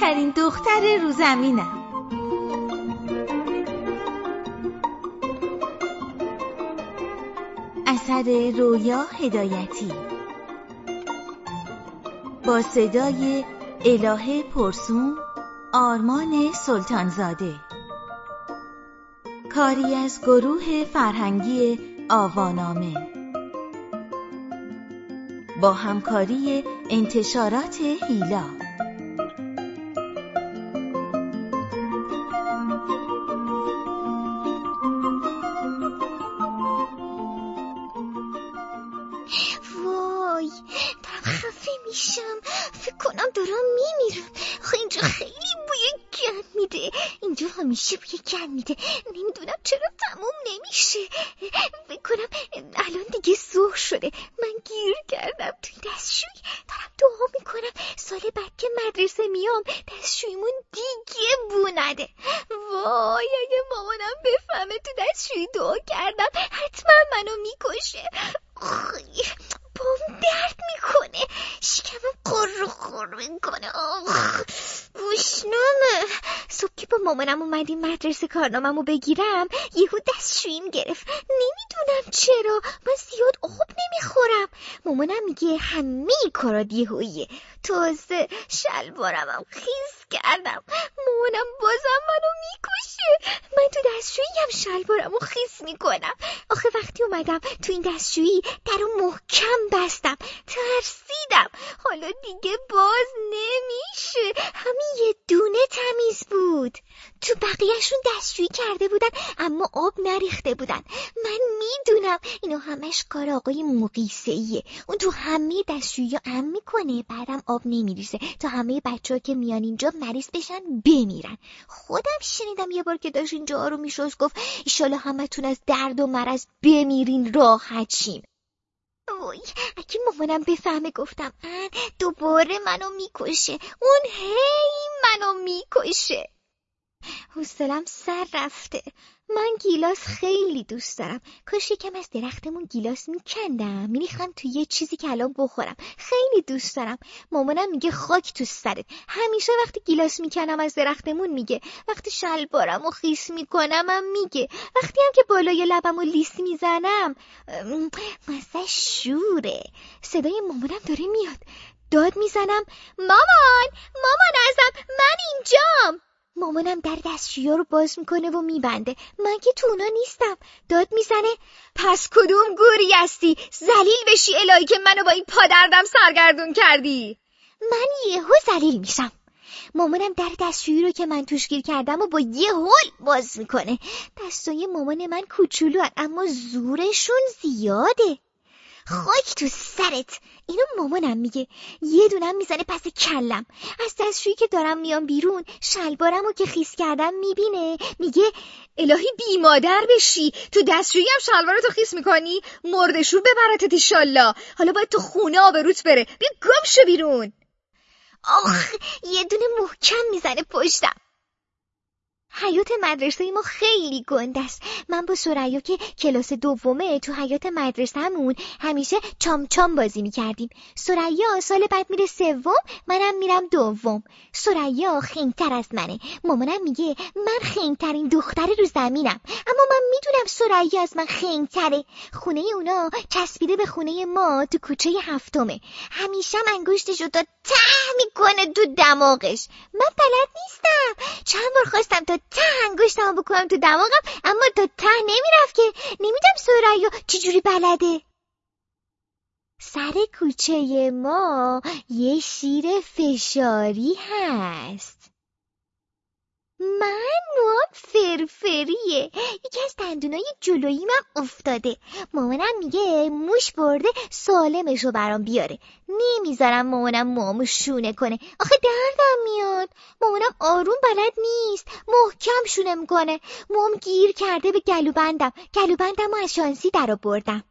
خنگترین دختر رو زمینم. اثر رویا هدایتی. با صدای الهه پرسون آرمان سلطانزاده. کاری از گروه فرهنگی آوانامه. با همکاری انتشارات هیلا. همیشه بوی گن میده. نمی‌دونم چرا تموم نمیشه بکنم الان دیگه ظهر شده من گیر کردم توی دستشوی دارم دعا می‌کنم سال بعد که مدرسه میام دستشویمون دیگه بو نده وای اگه مامانم بفهمه تو دستشوی دعا کردم حتما منو می‌کشه بام درد می‌کنه شکمم قر خور می‌کنه گوشنامه صبح که با مامانم اومدیم مدرسه کارناممو بگیرم یهو دستشوییم گرفت. نمی‌دونم چرا من زیاد آب نمی‌خورم. مامانم میگه همه کارات یهویه. تازه شلوارمم خیز کردم. مامانم بازم منو می‌کشه. من تو دستشوییم شلوارمو خیز می‌کنم. آخه وقتی اومدم تو این دستشویی درو محکم بستم. ترسیدم. حالا دیگه باز نمیشه. همین یه دونه تمیز بود. تو بقیهشون دستشویی کرده بودن اما آب نریخته بودن. من می‌دونم اینو همش کار آقای مقیسه ایه اون تو همه دستشویی ام می‌کنه بعدم نمیریزه. تا همه بچه ها که میان اینجا مریض بشن بمیرن. خودم شنیدم یه بار که داشت اینجا رو میشوز گفت ایشالا همتون از درد و مرض بمیرین راحت شیم وای اگه مامانم بفهمه گفتم من دوباره منو می‌کشه. اون هی منو می‌کشه. حوصلم سر رفته. من گیلاس خیلی دوست دارم. کاش یکم از درختمون گیلاس میکندم. میریختم تو یه چیزی که الان بخورم. خیلی دوست دارم. مامانم میگه خاک تو سرت. همیشه وقتی گیلاس می‌کنم از درختمون میگه. وقتی شلوارم و خیس می‌کنم هم میگه. وقتی هم که بالای لبم و لیس می‌زنم مثلا شوره. صدای مامانم داره میاد. داد می‌زنم. مامان! مامان ازم! من اینجام! مامانم در دستشویی رو باز می‌کنه و میبنده. من که تو اونا نیستم. داد می‌زنه پس کدوم گوری هستی؟ زلیل بشی الهی که منو با این پادردم سرگردون کردی. من یهو زلیل میشم. مامانم در دستشویی رو که من توش گیر کردم و با یه هول باز می‌کنه. دستای مامان من کوچولو اما زورشون زیاده. خاک تو سرت. اینو مامانم میگه. یه دونم می‌زنه پس کلم. از دستشویی که دارم میام بیرون شلوارم و که خیس کردم می‌بینه. میگه الهی بی مادر بشی. تو دستشویی هم شلوارتو خیس می‌کنی. مردشو ببرتت ایشالله حالا باید تو خونه آبروت بره. بیا گم شو بیرون. آخ یه دونه محکم می‌زنه پشتم. حیات مدرسه ما خیلی گنده است. من با سریا که کلاس دومه تو حیات مدرسهمون همیشه چام چام بازی می‌کردیم. سریا سال بعد میره سوم منم میرم دوم. سریا خنگتر از منه. مامانم میگه من خنگترین دختر رو زمینم. اما من می‌دونم سریا از من خنگتره. خونه اونا چسبیده به خونه ما تو کوچه هفتمه. همیشه انگشتشو تا ته می‌کنه تو دماغش. من بلد نیستم. چند بار خواستم تا ته انگشتمو بکنم تو دماغم اما تا ته نمی‌رفت که. نمیدم سریا چجوری بلده. سر کوچه ما یه شیر فشاری هست من موام فرفریه یکی از دندونای جلویی من افتاده مامانم میگه موش برده سالمشو برام بیاره نمی‌ذارم مامانم موامو شونه کنه آخه دردم میاد مامانم آروم بلد نیست محکم شونه می‌کنه موام گیر کرده به گلوبندم گلوبندم و از شانسی در بردم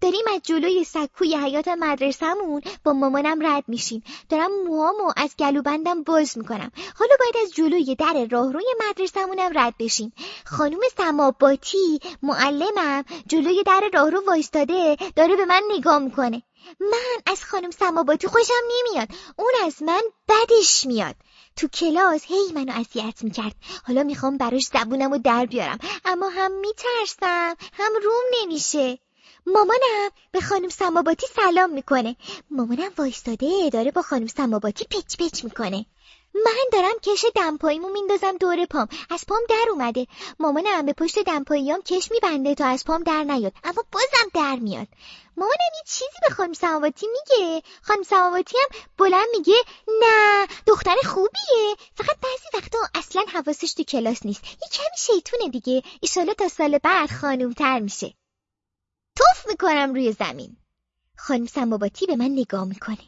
داریم از جلوی سکوی حیات مدرسهمون با مامانم رد میشیم. دارم موهامو از گلوبندم باز می‌کنم. حالا باید از جلوی در راهروی مدرسهمونم رد بشیم. خانم سماباتی معلمم جلوی در راهرو وایستاده داره به من نگاه می‌کنه. من از خانم سماباتی خوشم نمیاد. اون از من بدش میاد. تو کلاس هی منو اذیت می‌کرد. حالا می‌خوام براش زبونم رو در بیارم. اما هم میترسم. هم روم نمیشه. مامانم به خانم سماباتی سلام می‌کنه. مامانم وایستاده داره با خانم سماباتی پچ پچ می‌کنه. من دارم کش دمپاییمو میندازم دور پام. از پام در اومده. مامانم به پشت دمپاییام کش میبنده تا از پام در نیاد. اما بازم در میاد. مامانم یه چیزی به خانم سماواتی میگه. خانم سماواتی هم بلند میگه نه دختر خوبیه. فقط بعضی وقتا اصلا حواسش تو کلاس نیست. یه کمی شیطونه دیگه. ایشالا تا سال بعد خانومتر میشه. توف می‌کنم روی زمین. خانم سماواتی به من نگاه می‌کنه.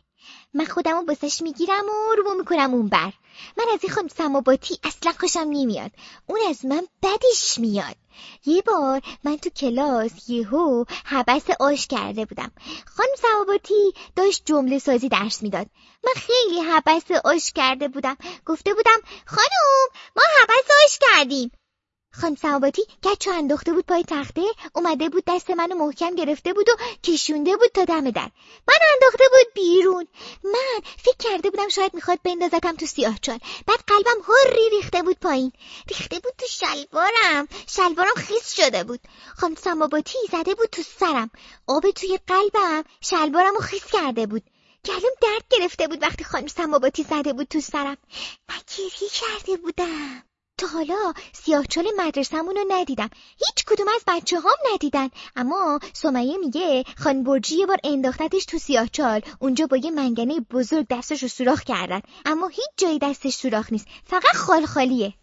من خودم رو بسش می‌گیرم و رو می‌کنم اون بر. من از این خانم سماباتی اصلا خوشم نمیاد. اون از من بدش میاد. یه بار من تو کلاس یهو حبس آش کرده بودم. خانم سماباتی داشت جمله سازی درس می‌داد. من خیلی حبس آش کرده بودم. گفته بودم خانم ما حبس آش کردیم. خانم سماواتی گچو انداخته بود پای تخته اومده بود دست منو محکم گرفته بود و کشونده بود تا دم در. من انداخته بود بیرون. من فکر کرده بودم شاید می‌خواد بندازتم تو سیاه چال. بعد قلبم هری ریخته بود پایین. ریخته بود تو شلوارم. شلوارم خیس شده بود. خانم سماواتی زده بود تو سرم. آب توی قلبم شلوارم رو خیس کرده بود. گلوم درد گرفته بود وقتی خانم سماواتی زده بود تو سرم. من گریه کرده بودم. تا حالا سیاهچال مدرسمون رو ندیدم. هیچ کدوم از بچه هم ندیدن. اما سمیه میگه خان برجی یه بار انداختتش تو سیاهچال. اونجا با یه منگنه بزرگ دستش رو سوراخ کردن. اما هیچ جایی دستش سوراخ نیست. فقط خال خالیه.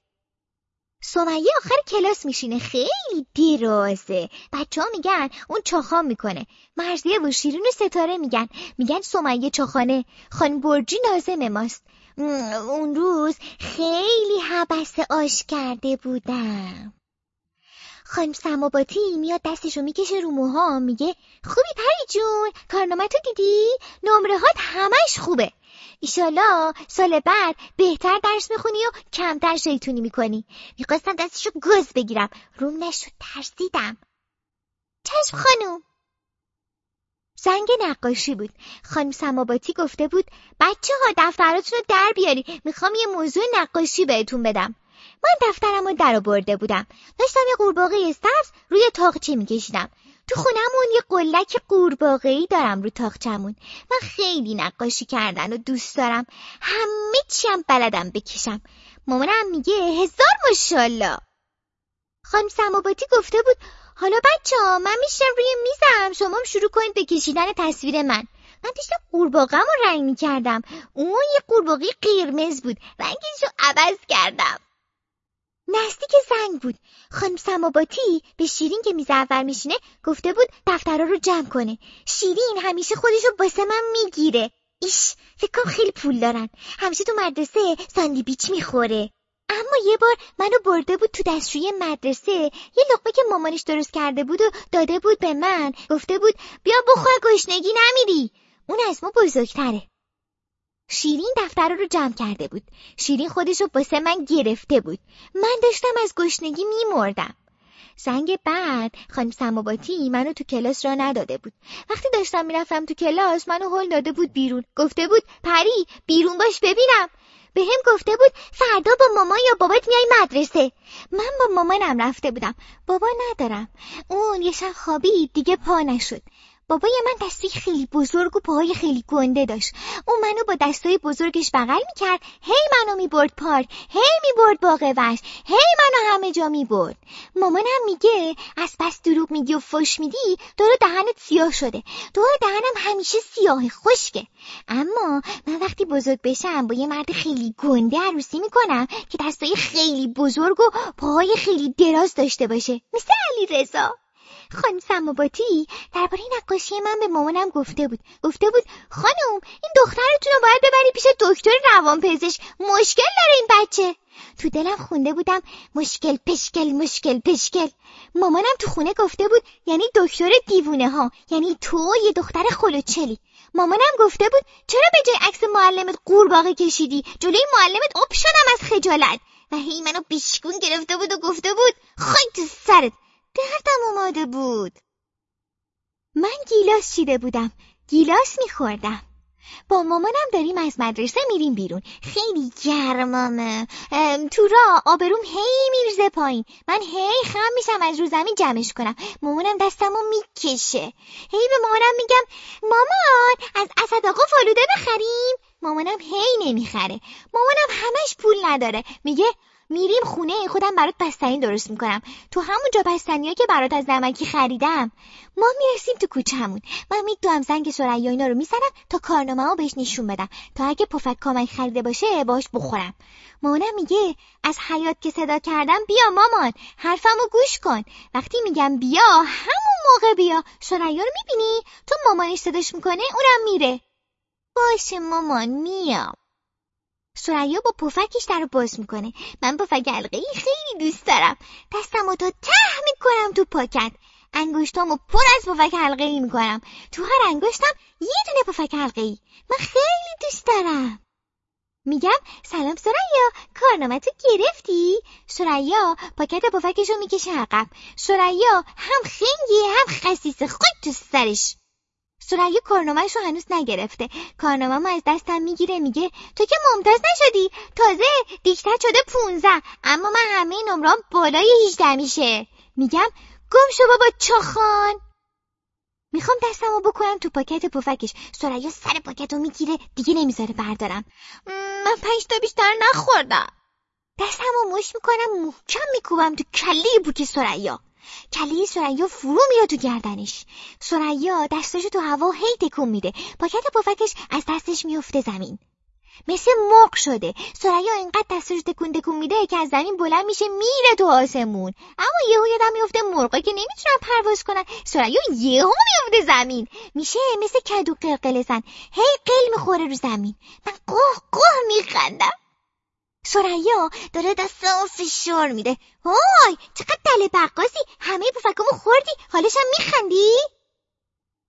سمیه آخر کلاس میشینه. خیلی دیرازه بچه ها میگن اون چاخان می‌کنه. مرزیه و شیرین و ستاره میگن. میگن سمیه چاخانه. خان برجی نازم ماست. اون روز خیلی حبس آش کرده بودم. خانم سماباتی میاد دستشو می‌کشه رو موها میگه خوبی پری جون کارنامه تو دیدی؟ نمره هات همش خوبه. ایشالا سال بعد بهتر درس می‌خونی و کمتر شیطونی می‌کنی. می‌خواستم دستشو گز بگیرم. روم نشد ترسیدم. چشم خانوم زنگ نقاشی بود. خانم سماباتی گفته بود بچه ها دفتراتون رو در بیاری می‌خوام یه موضوع نقاشی بهتون بدم. من دفترم رو در برده بودم. داشتم یه قورباغه سبز روی تاقچه میکشیدم. تو خونمون یه قلک قورباغه‌ای دارم رو تاقچمون من خیلی نقاشی کردن و دوست دارم. همه چیم بلدم بکشم. مامانم میگه هزار ماشاءالله. خانم سماباتی گفته بود حالا بچه ها من میشم روی میزم. شما شروع کنید به کشیدن تصویر من. من داشتم قورباغم رو رنگ می‌کردم. اون یه قورباغه قرمز بود. رنگش رو عوض کردم. نزدیک زنگ بود. خانم سماباتی به شیرین که میز اول میشینه گفته بود دفترها رو جمع کنه. شیرین همیشه خودش رو باسه من می‌گیره. ایش فکر خیلی پول دارن. همیشه تو مدرسه ساندیبیچ می‌خوره. اما یه بار منو برده بود تو دستشوی مدرسه. یه لقمه که مامانش درست کرده بود و داده بود به من. گفته بود بیا بخور گشنگی نمیری. اون از ما بزرگتره. شیرین دفتر رو جمع کرده بود. شیرین خودش رو باسه من گرفته بود. من داشتم از گشنگی میمردم. زنگ بعد خانم سماباتی منو تو کلاس را نداده بود. وقتی داشتم می‌رفتم تو کلاس منو هل داده بود بیرون. گفته بود پری بیرون باش ببینم. به هم گفته بود فردا با مامان یا بابات میای مدرسه. من با مامانم رفته بودم. بابا ندارم. اون یه شب خوابید دیگه پا نشد. بابای من دستی خیلی بزرگ و پاهای خیلی گنده داشت. اون منو با دستای بزرگش بغل می‌کرد. هی منو می‌برد پارک. هی می‌برد باغ وش هی منو همه جا می‌برد. مامانم میگه از پس دروغ میگی و فش میدی دور دهنت سیاه شده. دور دهنم همیشه سیاه خشکه. اما من وقتی بزرگ بشم با یه مرد خیلی گنده عروسی می‌کنم که دستای خیلی بزرگ و پاهای خیلی دراز داشته باشه. مثل علی رضا خانم سماباتی درباره نقاشی من به مامانم گفته بود. گفته بود خانم این دخترتون رو باید ببری پیش دکتر روانپزشک. مشکل داره این بچه. تو دلم خونده بودم مشکل پشکل مشکل پشکل. مامانم تو خونه گفته بود یعنی دکتر دیوونه ها یعنی تو یه دختر خلوچلی. مامانم گفته بود چرا به جای عکس معلمت قورباغه کشیدی؟ جلوی معلمت آب شدم از خجالت. و هی منو بیشکون گرفته بود و گفته بود خواهی تو سرت. دردم اومده بود. من گیلاس چیده بودم. گیلاس میخوردم. با مامانم داریم از مدرسه میریم بیرون. خیلی گرمامه تو را آبروم هی میرزه پایین. من هی خم میشم از رو زمین جمعش کنم. مامانم دستمو می‌کشه. هی به مامانم میگم مامان از اسد آقا فالوده بخریم. مامانم هی نمی‌خره. مامانم همش پول نداره. میگه میریم خونه خودم برات بستنی درست می‌کنم. تو همون جا بستنی که برات از نمکی خریدم. ما می‌رسیم تو کوچهمون. من میدوام زنگ سریا اینا رو می‌زنم تا کارنامه بهش نشون بدم. تا اگه پفک کامک خریده باشه باش بخورم. مامانم میگه از حیات که صدا کردم بیا مامان. حرفمو گوش کن. وقتی میگم بیا همون موقع بیا. سریا رو می‌بینی؟ تو مامانش صداش می‌کنه اونم میره. باشه مامان میام. سریا با پفکش در رو باز می‌کنه. من پفک حلقه ای خیلی دوست دارم. دستمو تا ته می‌کنم تو پاکت. انگشتامو پر از پفک حلقه ای می‌کنم. تو هر انگشتم یه دونه پفک حلقه ای من خیلی دوست دارم. میگم سلام سریا کارنامه تو گرفتی؟ سریا پاکت پفکشو می‌کشه عقب. سریا هم خنگی هم خسیسه. خود تو سرش. سریا کارنامهش رو هنوز نگرفته. کارنامه از دستم می‌گیره میگه تو که ممتاز نشدی. تازه دیکتر شده پونزه. اما من همه نمرام بالای هیچده میشه. میگم گم شو بابا چاخان. می‌خوام دستمو بکنم تو پاکت پفکش. سریا سر پاکت رو می‌گیره. دیگه نمی‌ذاره بردارم. من پنج تا بیشتر نخوردم. دستمو مش می‌کنم محکم میکوبم تو کله بوک سریا کله سریا فرو میاد تو گردنش. سریا دستاشو تو هوا هی تکون میده. پاکت پفکش از دستش میفته زمین. مثل مرغ شده. سریا اینقدر دستش تکون تکون میده که از زمین بلند میشه میره تو آسمون. اما یهو یادم میفته مرغا که نمی‌تونن پرواز کنن. سریا یهو میفته زمین. میشه مثل کدو قلقل زن. هی قل می‌خوره رو زمین. من قه قه میخندم. سریا داره دستم فشار میده وای چقدر دل بقاسی همه پفکامو خوردی حالشم میخندی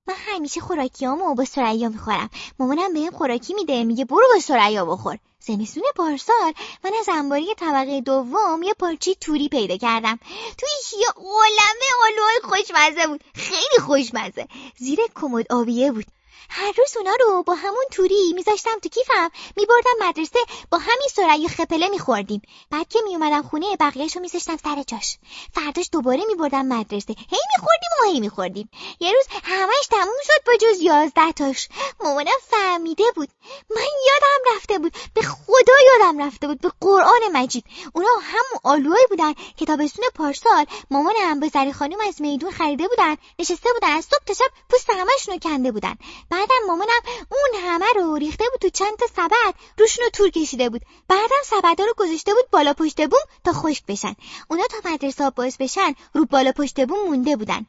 من همیشه خوراکیامو با سریا می‌خورم مامانم بهم خوراکی میده میگه برو با سریا بخور زمستون پارسال من از انباری طبقه دوم یه پارچی توری پیدا کردم تویش یه عالمه آلوهای خوشمزه بود خیلی خوشمزه زیر کمد آبیه بود هر روز اونا رو با همون توری میذاشتم تو کیفم میبردم مدرسه با همین سرعی خپله میخوردیم. بعد که میومدم خونه بقیهش رو میذاشتم سر جاش. فرداش دوباره میبردم مدرسه. هی میخوردیم و هی میخوردیم. یه روز همش تموم شد با جز یازده تاش مامانم فهمیده بود. من یادم رفته بود. به خدا یادم رفته بود. به قرآن مجید. اونا همون آلوهایی بودن که پارسال مامانم به زری خانم از میدون خریده بودن نشسته بودن از صبح تا شب پوست همشون کنده بودن. بعدم مامانم اون همه رو ریخته بود تو چند تا سبد. روشون رو تور کشیده بود. بعدم سبدا رو گذاشته بود بالا پشت بوم تا خشک بشن. اونا تا مدرسه باز بشن رو بالا پشت بوم مونده بودن.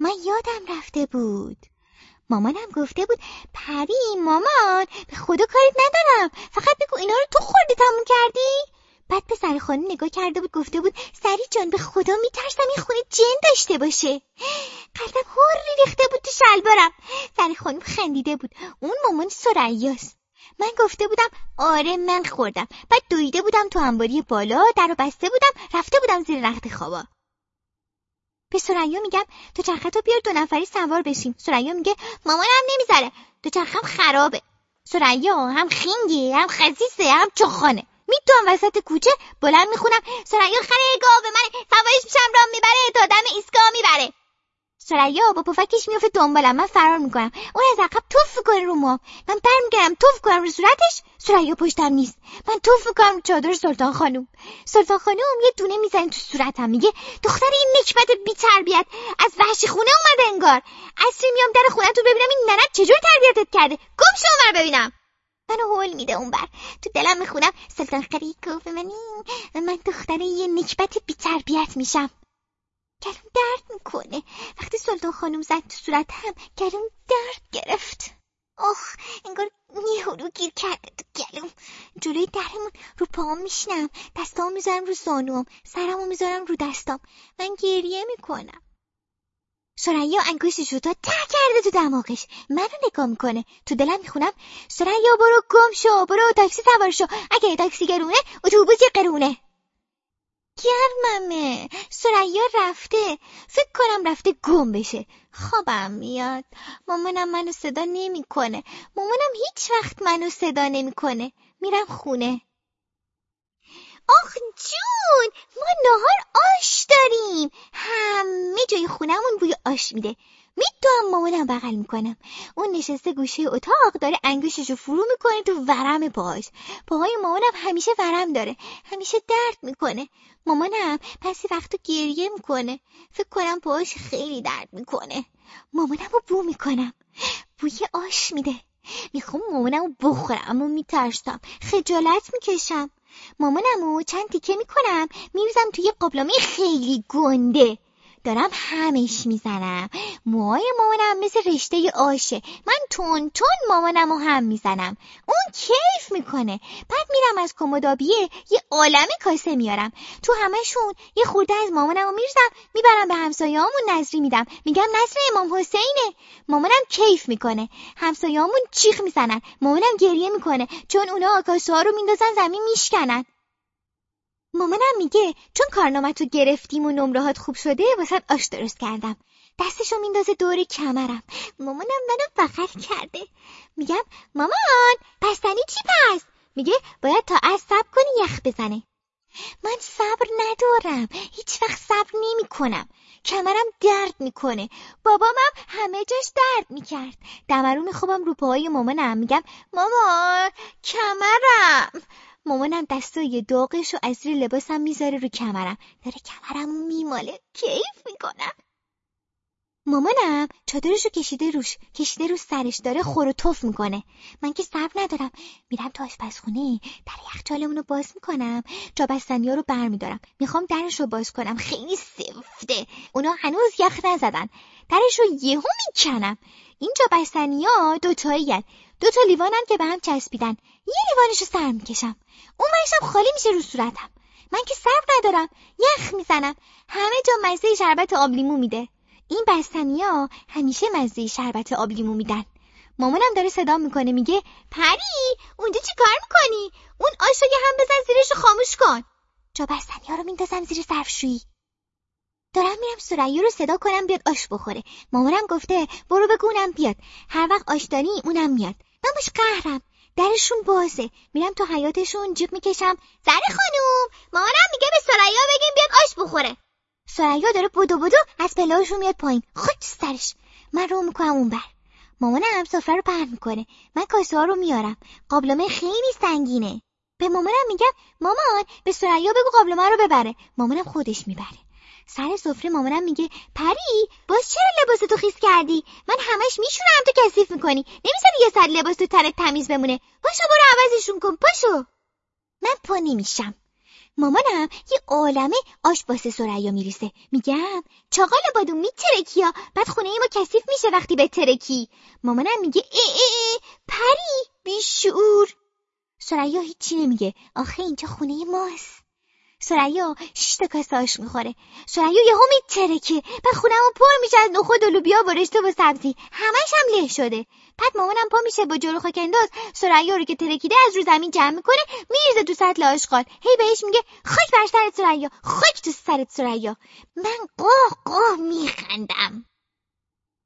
من یادم رفته بود. مامانم گفته بود پری مامان به خدا کاریت ندارم. فقط بگو اینا رو تو خوردی تموم کردی؟ بعد به سر خانم نگاه کرده بود گفته بود سری جان به خدا میترسم این خونه جن داشته باشه. قلبم هوری ریخته بود تو شلوارم. سر خانم خندیده بود. اون مامان سریاست من گفته بودم آره من خوردم. بعد دویده بودم تو انباری بالا در بسته بودم رفته بودم زیر رخت خوابا. به سریا میگم تو چرختو بیار دو نفری سوار بشیم. سریا میگه مامانم نمی‌ذاره. تو چرخم خرابه. سریا هم خینگی هم خزیسه هم چخانه. می‌تونم وسط کوچه بلند می‌خونم. سریا خره گاو من سوارش میشم رام می‌بره تا دم ایستگاه می‌بره. سریا با پفکش میفته دنبالم. من فرار می‌کنم. اون از عقب توف می‌کنه رو ما من برمیگردم توف کنم رو صورتش. سریا پشتم نیست. من توف می‌کنم چادر سلطان خانوم سلطان خانوم یه دونه می‌زنه تو صورتم. میگه دختر این نکبت بی تربیت از وحشی خونه اومده انگار. اصری میام در خونه تو ببینم این ننت چجور تربیتت کرده. گم شو ببینم. منو هول میده اون بر. تو دلم می‌خونم سلطان خری گفت منی من دختره یه نکبت بی تربیت میشم. گلوم درد می‌کنه. وقتی سلطان خانم زد تو صورتم گلوم درد گرفت. آخ انگار یهو گیر کرده تو گلوم. جلوی درمون رو پاهم میشنم دستام می‌ذارم رو زانوام. سرمو می‌ذارم رو دستام. من گریه می‌کنم. سریا انگشتش رو تا ته کرده تو دماغش. منو نگاه می‌کنه. تو دلم می‌خونم. سریا برو گم شو برو تاکسی سوار شو. اگه تاکسی گرونه اتوبوس قرونه. گرممه سریا رفته. فکر کنم رفته گم بشه. خوابم میاد. مامانم منو صدا نمی‌کنه. مامانم هیچ وقت منو صدا نمی‌کنه. میرم خونه. آخ جون ما نهار آش داریم. همه جای خونمون بوی آش میده. میدوام مامانم بغل می‌کنم اون نشسته گوشه اتاق داره انگوششو فرو می‌کنه تو ورم پاهاش. پاهای مامانم همیشه ورم داره. همیشه درد می‌کنه. مامانم پسی وقتا گریه می‌کنه. فکر کنم پاهاش خیلی درد می‌کنه. مامانم رو بو می‌کنم. بوی آش میده. می‌خوام مامانم رو بخورم اما میترسم. خجالت می‌کشم. مامانمو چند تیکه می‌کنم. میریزم توی قابلمه. خیلی گنده. دارم همش می‌زنم. موهای مامانم مثل رشته آشه. من تون تون مامانم رو هم می‌زنم. اون کیف می‌کنه. بعد میرم از کمدابیه یه عالم کاسه میارم. تو همشون یه خورده از مامانم رو میرزم می‌برم به همسایه‌هامون نظری میدم. میگم نظر امام حسینه. مامانم کیف می‌کنه. همسایه‌هامون چیخ می‌زنن. مامانم گریه می‌کنه. چون اونا کاسه ها رو میندازن زمین میشکنن. مامانم میگه چون کارنامه گرفتیم و نمرهات خوب شده واسه آش درست کردم. دستشو میندازه دور کمرم. مامانم منو بغل کرده. میگم مامان پستنی چی پس؟ میگه باید تا از صبر کنی یخ بزنه. من صبر ندارم. هیچ وقت صبر نمی کنم کمرم درد می‌کنه. بابامم همه جاش درد می‌کرد. دمرو میخوابم رو پاهای مامانم. میگم مامان کمرم. مامانم دستای داغش و از زیر لباسم می‌ذاره رو کمرم. داره کمرمو میماله. کیف می‌کنم. مامانم چادرشو کشیده روش. کشیده رو سرش. داره خور و توف می‌کنه. من که صبر ندارم. میرم تو آشپزخونه. در یخچالمون رو باز می‌کنم. جا بستنیا رو برمیدارم می‌خوام درش رو باز کنم. خیلی سفته. اونا هنوز یخ نزدن. درش رو یهو می‌کنم اینجا بستنیا دوتایی دو تا لیوانن که به هم چسبیدن. یه لیوانشو سر می‌کشم. اون ورشم خالی میشه رو صورتم. من که صبر ندارم. یخ می‌زنم. همه جا مزه شربت آبلیمو میده. این بستنیا همیشه مزه شربت آبلیمو میدن. مامانم داره صدا می‌کنه میگه پری اونجا چی کار می‌کنی؟ اون آشو هم بزن زیرش خاموش کن. جا بستنیا رو میندازم زیر ظرفشویی دارم میرم سریا رو صدا کنم بیاد آش بخوره. مامانم گفته برو بگو اونم بیاد. هر وقت آش داری اونم میاد. باش قهرم. درشون بازه. میرم تو حیاتشون جیب می‌کشم. زر خانوم. مامانم میگه به سریا بگیم بیاد آش بخوره. سریا داره بودو بودو از پلهاشون میاد پایین. خود سرش. من رو می‌کنم اون بر. مامانم سفره رو پهن می‌کنه. من کاسه ها رو میارم. قابلمه خیلی سنگینه. به مامانم میگم مامان به سریا بگو قابلمه رو ببره. مامانم خودش می‌بره. سر سفره مامانم میگه پری باز چرا لباس تو خیس کردی؟ من همش میشونم تو کثیف می‌کنی. نمی‌ذاری یه سر لباس تو تنت تمیز بمونه. پاشو برو عوضشون کن پاشو. من پا نمیشم. مامانم یه عالمه آش باسه سریا میریسه میگم چاقال بادون میترکی ها بعد خونه ای ما کثیف میشه وقتی به ترکی. مامانم میگه ای ای ای پری بیشعور. سریا هیچی نمیگه. آخه اینجا خونه ماست. سریا شش تا کاسه می‌خوره. سریا یهو میترکه بعد خونمون پر میشه از نخود و لوبیا و رشته و سبزی همش هم له شده. بعد مامانم پا میشه با جلو خاک انداز سریا رو که ترکیده از رو زمین جمع می‌کنه میریزه تو سطل آشغال. هی بهش میگه خاک بر سرت سریا خاک تو سرت سریا. من قاه قاه میخندم.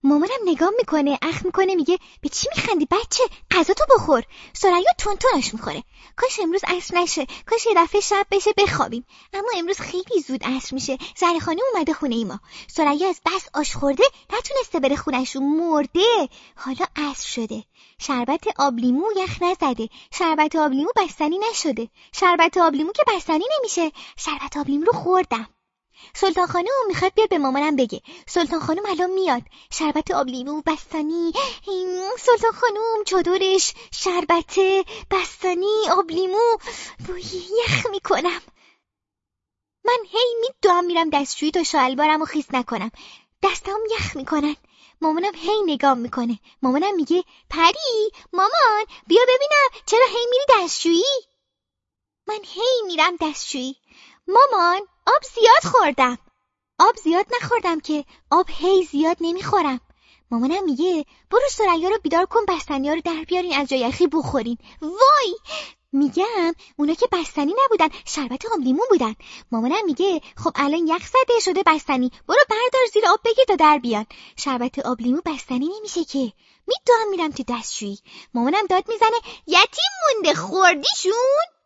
مامانم نگاه می‌کنه اخ می‌کنه میگه به چی میخندی بچه؟ غذا تو بخور. سریا تونتونش می‌خوره. کاش امروز عصر نشه. کاش یه دفعه شب بشه بخوابیم. اما امروز خیلی زود عصر میشه. زن خانه اومده خونه ای ما سریا از بس آش خورده نتونسته بره خونهشون. مرده! حالا عصر شده. شربت آبلیمو یخ نزده. شربت آبلیمو بستنی نشده. شربت آبلیمو که بستنی نمیشه. شربت آبلیمو رو خوردم. سلطان خانم می‌خواد بیاد به مامانم بگه. سلطان خانم الان میاد. شربت آبلیمو بستنی. سلطان خانم چادرش شربت بستنی آبلیمو بوی یخ می‌کنم. من هی میدوام میرم دستشویی تا شلوارم و خیس نکنم. دستم یخ می‌کنن. مامانم هی نگام می‌کنه. مامانم میگه پری مامان بیا ببینم چرا هی میری دستشویی؟ من هی میرم دستشویی. مامان آب زیاد خوردم. آب زیاد نخوردم که آب هی زیاد نمی‌خورم. مامانم میگه برو سریا رو بیدار کن بستنی رو در بیارین از جای یخی بخورین. وای! میگم اونا که بستنی نبودن شربت آب لیمون بودن. مامانم میگه خب الان یخ زده شده بستنی. برو بردار زیر آب بگیر تا در بیان. شربت آب لیمون بستنی نمیشه که. میدوام میرم تو دستشویی. مامانم داد می‌زنه یتیم مونده خوردیشون.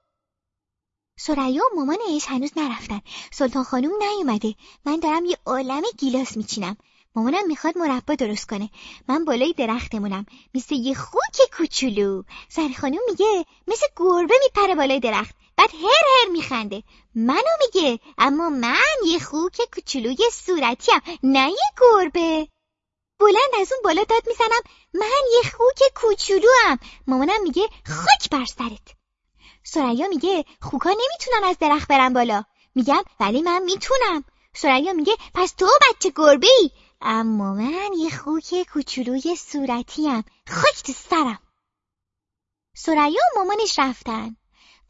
سریا و مامانش هنوز نرفتن. سلطان خانوم نیومده. من دارم یه عالم گیلاس میچینم. مامانم می‌خواد مربا درست کنه. من بالای درختمونم. مثل یه خوک کوچولو. زن خانوم میگه مثل گربه میپره بالای درخت. بعد هر هر میخنده. منو میگه. اما من یه خوک کوچولوی صورتیم نه یه گربه. بلند از اون بالا داد می‌زنم. من یه خوک کوچولو هم مامانم میگه خاک بر سرت. سریا میگه خوکا نمی‌تونن از درخت برن بالا. میگم ولی من می‌تونم. سریا میگه پس تو بچه گربه اما من یه خوک کوچولوی صورتیم. خاک تو سرم. سریا و مامانش رفتن.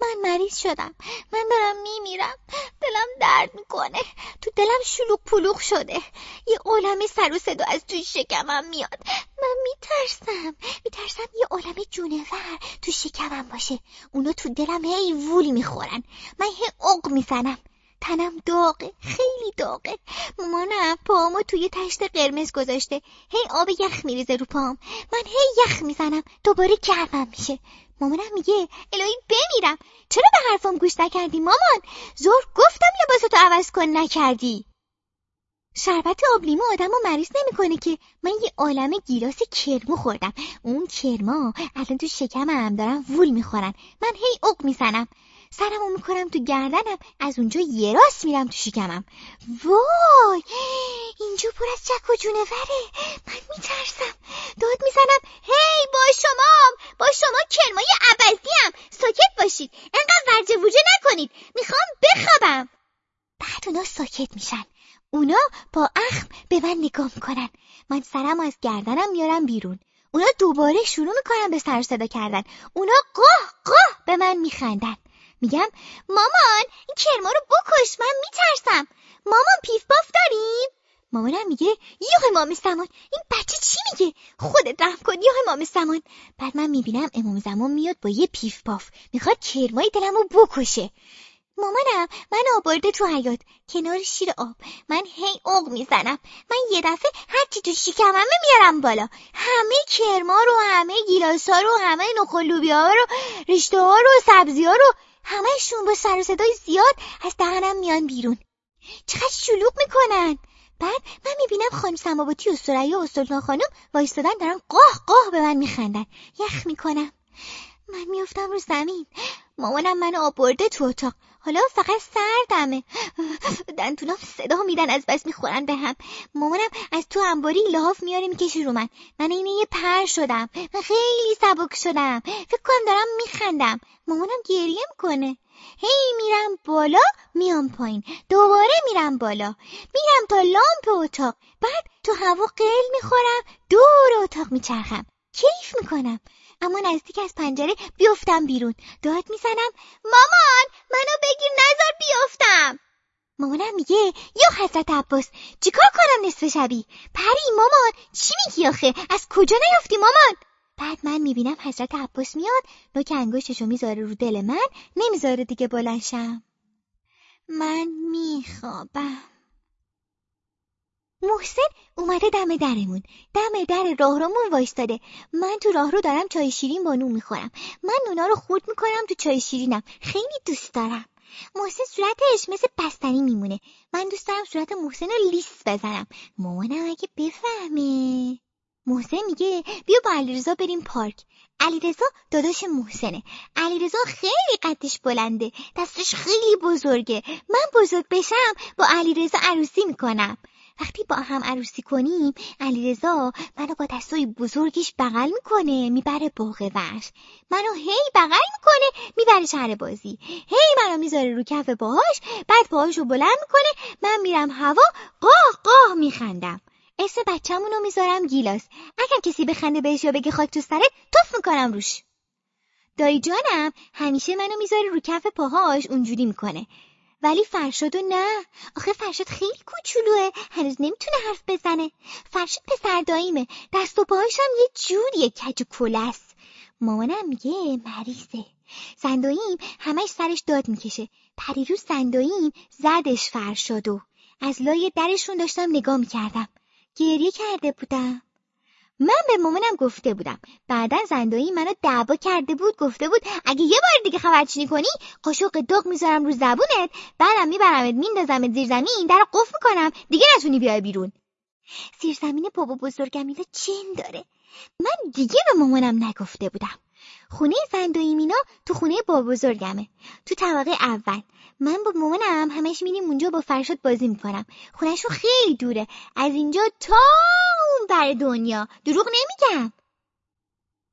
من مریض شدم. من دارم میمیرم. دلم درد می‌کنه. تو دلم شلوغ پلوغ شده. یه عالم سر و صدا از توی شکمم میاد. من میترسم. میترسم یه عالم جونور تو شکمم باشه. اونا تو دلم هی وول می‌خورن. من هی عق می‌زنم. تنم داغه. خیلی داغه مامانم پامو توی تشت قرمز گذاشته. هی آب یخ میریزه رو پام. من هی یخ می‌زنم. دوباره گرمم میشه. مامانم میگه الهی بمیرم. چرا به حرفم گوش نکردی مامان؟ زور گفتم لباستو عوض کن نکردی. شربت آب لیمو آدمو مریض نمی‌کنه که. من یه عالم گیلاس کرمو خوردم. اون کرما الان تو شکمم دارم وول می‌خورن. من هی اوق می‌زنم. سرمو می‌کنم تو گردنم از اونجا یه راست میرم تو شکمم. وای اینجا پر از چک و جونوره. من میترسم. داد می‌زنم. هی با شما با شما کرمای عوضیم ساکت باشید. انقدر ورجه ووجه نکنید. می‌خوام بخوابم. بعد اونا ساکت میشن. اونا با اخم به من نگاه می‌کنن. من سرم از گردنم میارم بیرون. اونا دوباره شروع می‌کنن به سر صدا کردن. اونا قاه قاه به من میخندن. میگم مامان این کرما رو بکش من میترسم. مامان پیف باف داریم؟ مامانم میگه یه امام زمان این بچه چی میگه؟ خودت رحم کن یه امام زمان بعد من می‌بینم امام زمان میاد با یه پیف پاف می‌خواد کرمای دلمو بکشه. مامانم من آورده تو حیات کنار شیر آب. من هی اوق می‌زنم. من یه دفعه هرچی تو شکممه میارم بالا. همه کرما رو همه گیلاسا رو همه نخل ها رو رشته ها رو سبزی ها رو همهشون با سر و صدای زیاد از دهنم میان بیرون. چقدر شلوغ می‌کنن. بعد من می‌بینم خانم سماواتی و سریا و سلطان خانم وایستادن دارن قاه قاه به من میخندن. یخ می‌کنم. من میفتم رو زمین. مامانم منو آورده تو اتاق. حالا فقط سردمه. دنتونام صدا میدن از بس می‌خورن به هم. مامانم از تو انباری لاف میاره می‌کشه رو من. من اینه یه پر شدم. من خیلی سبک شدم. فکر کنم دارم میخندم. مامانم گریه می‌کنه. هی میرم بالا میام پایین. دوباره میرم بالا. میرم تا لامپ اتاق. بعد تو هوا قل می‌خورم دور اتاق میچرخم. کیف می‌کنم. اما نزدیک از پنجره بیفتم بیرون. داد می‌زنم مامان منو بگیر نظر بیفتم. مامانم میگه یا حضرت عباس چیکار کنم نصف شبی؟ پری مامان چی میگی آخه؟ از کجا نیفتی مامان؟ بعد من می‌بینم حضرت عباس میاد نوک انگشتشو می‌ذاره رو دل من نمی‌ذاره دیگه بلنشم من میخوابم. محسن اومده دم درمون. دم در راهرومون وایستاده. من تو راهرو دارم چای شیرین با نون می‌خورم. من نونا رو خورد می‌کنم تو چای شیرینم. خیلی دوست دارم. محسن صورتش مثل بستنی میمونه. من دوست دارم صورت محسن رو لیس بزنم. مامانم اگه بفهمه. محسن میگه بیا با علیرضا بریم پارک. علیرضا داداش محسنه. علیرضا خیلی قدش بلنده. دستش خیلی بزرگه. من بزرگ بشم با علیرضا عروسی می‌کنم. وقتی با هم عروسی کنیم علیرضا منو با دستای بزرگش بغل می‌کنه می‌بره باغ وحش. منو هی بغل می‌کنه می‌بره شهر بازی. هی منو می‌ذاره رو کف باهاش بعد پاهاشو بلند می‌کنه. من میرم هوا قاه قاه میخندم. اسم بچه‌مونو می‌ذارم گیلاس. اگر کسی بخنده بهش یا بگه خاک تو سرت توف می‌کنم روش. دایی جانم همیشه منو می‌ذاره رو کف پاهاش اونجوری می‌کنه. ولی فرشادو نه. آخه فرشاد خیلی کوچولوه. هنوز نمی‌تونه حرف بزنه. فرشاد پسر داییمه. دست و پاهاش هم یه جوریه. کج و کلس مامانم میگه مریضه. زنداییم همش سرش داد می‌کشه. پریروز زنداییم زدش فرشادو. از لای درشون داشتم نگاه می‌کردم. گریه کرده بودم. من به مامانم گفته بودم. بعدا زندایی منو دعوا کرده بود گفته بود اگه یه بار دیگه خبرچینی کنی قاشق داغ می‌ذارم رو زبونت. بعدم میبرمت میندازمت زیر زمین در قفل می‌کنم. دیگه نتونی بیای بیرون. زیر زمین بابا بزرگم اینا چین داره. من دیگه به مامانم نگفته بودم. خونه زندایی مینا تو خونه بابا بزرگمه. تو طبقه اول. من با مامانم همش میریم اونجا با فرشاد بازی می‌کنم. خونهشون خیلی دوره. از اینجا تا اون بر دنیا. دروغ نمیگم.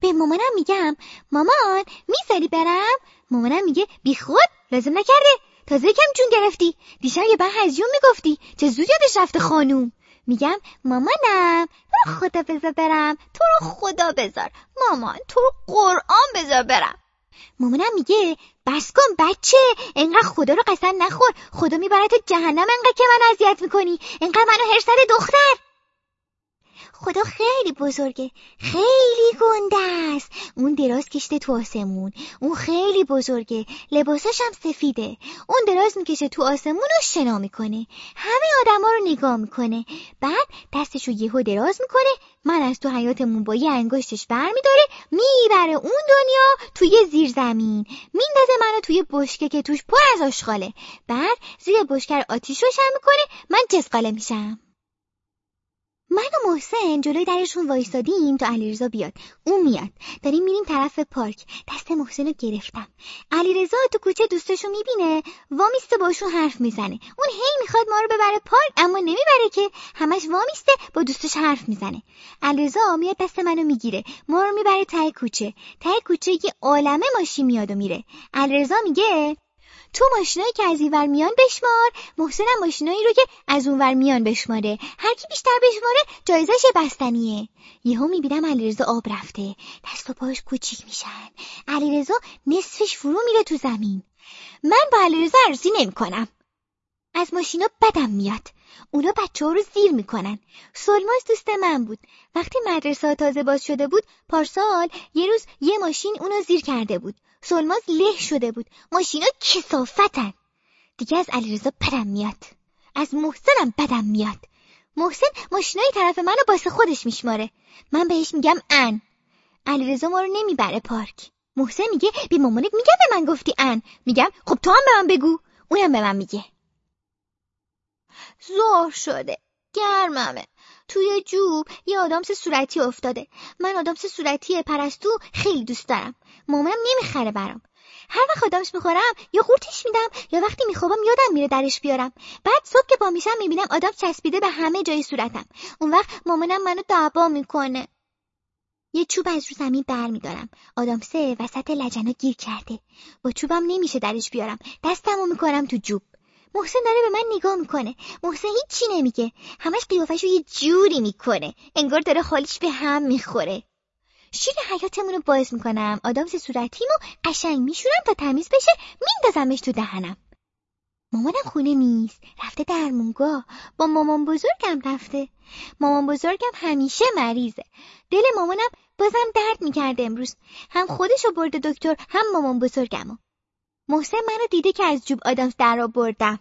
به مامانم میگم مامان می‌ذاری برم؟ مامانم میگه بی خود لازم نکرده. تازه کم جون گرفتی. دیشب یه بر هزیون می‌گفتی. چه زود یادش رفته خانوم؟ میگم مامانم تو رو خدا بذار برم. تو رو خدا بذار. مامان تو قرآن بذار برم. مامانم میگه بس کن بچه انقدر خدا رو قسم نخور خدا میبرت جهنم انقدر که من اذیت می‌کنی انقدر منو هرسر دختر. خدا خیلی بزرگه. خیلی گنده است اون دراز کشته تو آسمون. اون خیلی بزرگه. لباساش هم سفیده. اون دراز می‌کشه تو آسمون و شنا می‌کنه. همه آدما رو نگاه می‌کنه. بعد دستشو یهو دراز می‌کنه. من از تو حیاتمون با یه انگشتش برمیداره. می‌بره اون دنیا توی زیر زمین میندازه منو توی بشکه که توش پر از آشغاله. بعد زیر بشکر آتیش روشن می‌کنه. من جسقاله میشم. من و محسن جلوی درشون وایستادیم تا علیرضا بیاد. اون میاد. داریم میریم طرف پارک. دست محسن رو گرفتم. علیرضا تو کوچه دوستشو می‌بینه. وامیسته باشون حرف می‌زنه. اون هی می‌خواد ما رو ببره پارک اما نمی‌بره که. همش وامیسته با دوستش حرف می‌زنه. علیرضا میاد دست منو می‌گیره. ما رو می‌بره ته کوچه. ته کوچه یه عالمه ماشین میاد و میره. علیرضا میگه تو ماشینایی که از اینور میان بشمار. محسنم ماشینایی رو که از اونور میان بشماره. هر کی بیشتر بشماره جایزش بستنیه. یهو می‌بینم علیرضا آب رفته. دست و پاش کوچیک میشن. علیرضا نصفش فرو میره تو زمین. من با علیرضا عروسی نمی‌کنم. از ماشینا بدم میاد. اونا بچه ها رو زیر می‌کنن. سلماز دوست من بود. وقتی مدرسه تازه باز شده بود پارسال یه روز یه ماشین اونو زیر کرده بود. سلماز له شده بود. ماشینا کسافتن. دیگه از علیرضا بدم میاد. از محسنم بدم میاد. محسن ماشینای طرف منو باسه خودش میشماره. من بهش میگم ان. علیرضا ما رو نمی‌بره پارک. محسن میگه بی مامانت میگم به من گفتی ان. میگم خب تو هم به من بگو. اونم به من میگه. ظهر شده. گرممه. توی جوب یه آدامس صورتی افتاده. من آدامس صورتی پرستو خیلی دوست دارم. مامانم نمی‌خره برام. هر وقت آدامس می‌خورم یا قورتش میدم یا وقتی میخوابم یادم میره درش بیارم. بعد صبح که پا میشم می‌بینم آدم چسبیده به همه جای صورتم. اون وقت مامانم منو دعوا می‌کنه. یه چوب از رو زمین برمیدارم. آدامسه وسط لجنا گیر کرده. با چوبم نمیشه درش بیارم. دستمو می‌کنم تو جوب. محسن داره به من نگاه می‌کنه. محسن هیچی نمیگه. همش قیافش رو یه جوری می‌کنه. انگار داره خالیش به هم می‌خوره. شیر حیاتمون رو باز می‌کنم. آدامس صورتیمو قشنگ میشورم تا تمیز بشه. میندازمش تو دهنم. مامانم خونه نیست. رفته درمونگاه. با مامان بزرگم رفته. مامان بزرگم همیشه مریضه. دل مامانم بازم درد می‌کرده امروز. هم خودشو برده دکتر هم مامان بزرگمو. محسن منو دیده که از جوب آدامس در بردم.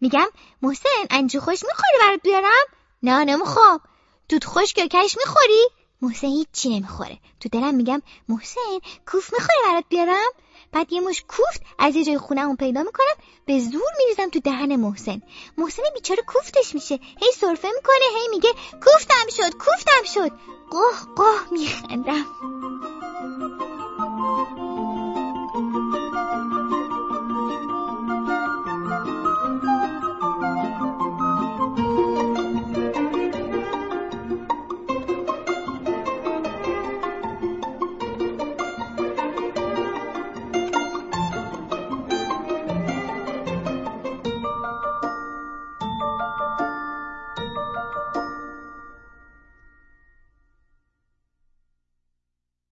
میگم محسن انجو خوش می‌خوری برات بیارم؟ نه نمی‌خوام. دود خوش کش می‌خوری؟ محسن هیچی نمی‌خوره. تو دلم میگم محسن کوف می‌خوره برات بیارم؟ بعد یه مش کوفت از یه جای خونه اون پیدا می‌کنم به زور میریزم تو دهن محسن. محسن بیچاره کوفتش میشه. هی سرفه می‌کنه هی میگه کوفتم شد کوفتم شد. قاه قاه میخندم.